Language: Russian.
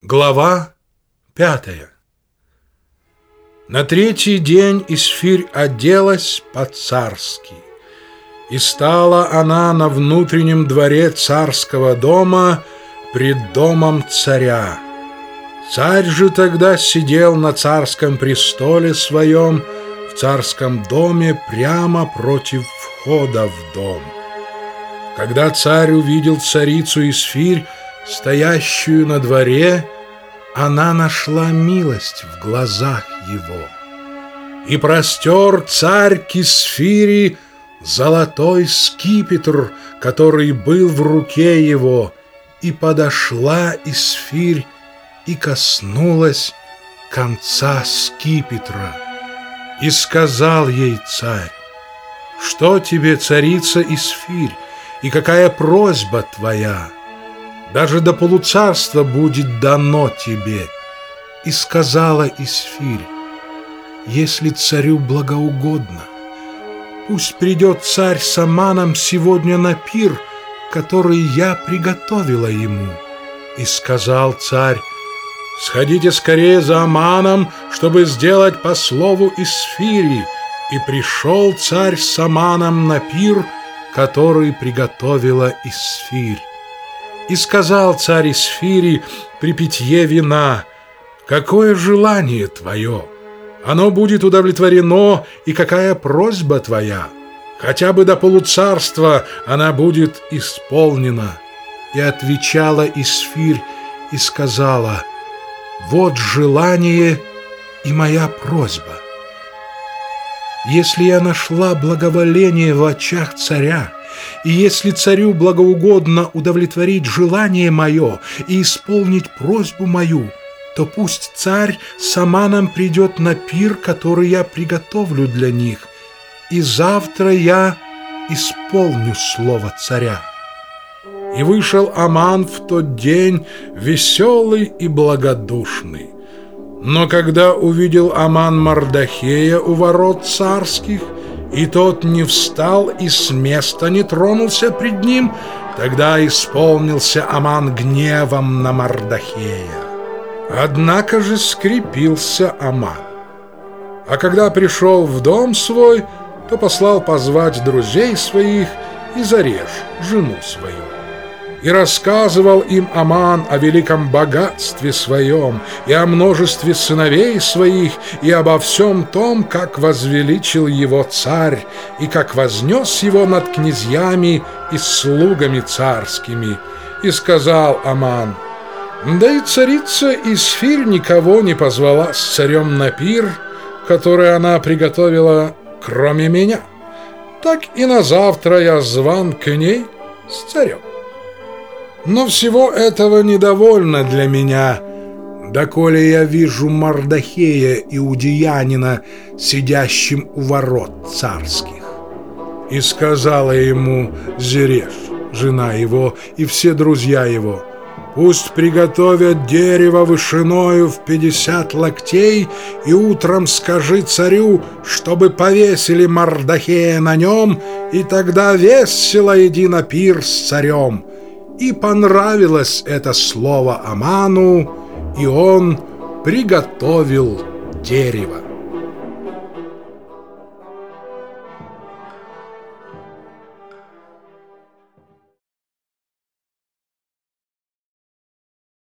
Глава пятая На третий день Исфирь оделась по-царски, И стала она на внутреннем дворе царского дома пред домом царя. Царь же тогда сидел на царском престоле своем в царском доме прямо против входа в дом. Когда царь увидел царицу Исфирь, стоящую на дворе, она нашла милость в глазах его. И простер царь Кисфири золотой скипетр, который был в руке его, и подошла Исфирь и коснулась конца скипетра. И сказал ей царь, «Что тебе, царица Исфирь, и какая просьба твоя?» Даже до полуцарства будет дано тебе. И сказала Исфирь, если царю благоугодно, пусть придет царь с Аманом сегодня на пир, который я приготовила ему. И сказал царь, сходите скорее за Аманом, чтобы сделать по слову Исфири. И пришел царь с Аманом на пир, который приготовила Исфирь. И сказал царь Исфири при питье вина, «Какое желание твое? Оно будет удовлетворено, и какая просьба твоя? Хотя бы до полуцарства она будет исполнена». И отвечала Исфирь и сказала, «Вот желание и моя просьба. Если я нашла благоволение в очах царя, и если царю благоугодно удовлетворить желание мое и исполнить просьбу мою, то пусть царь сама нам придет на пир, который я приготовлю для них, и завтра я исполню слово царя». И вышел Аман в тот день веселый и благодушный. Но когда увидел Аман Мардахея у ворот царских, и тот не встал и с места не тронулся пред ним, тогда исполнился Аман гневом на Мардахея. Однако же скрепился Аман. А когда пришел в дом свой, то послал позвать друзей своих и зарежь жену свою и рассказывал им Аман о великом богатстве своем, и о множестве сыновей своих, и обо всем том, как возвеличил его царь, и как вознес его над князьями и слугами царскими. И сказал Аман, «Да и царица Исфирь никого не позвала с царем на пир, который она приготовила, кроме меня. Так и на завтра я зван к ней с царем». Но всего этого недовольно для меня, доколе я вижу Мардахея иудеянина, сидящим у ворот царских. И сказала ему Зереш, жена его, и все друзья его, Пусть приготовят дерево вышиною в пятьдесят локтей, и утром скажи царю, чтобы повесили Мардахея на нем, и тогда весело иди на пир с царем. И понравилось это слово Аману, и он приготовил дерево.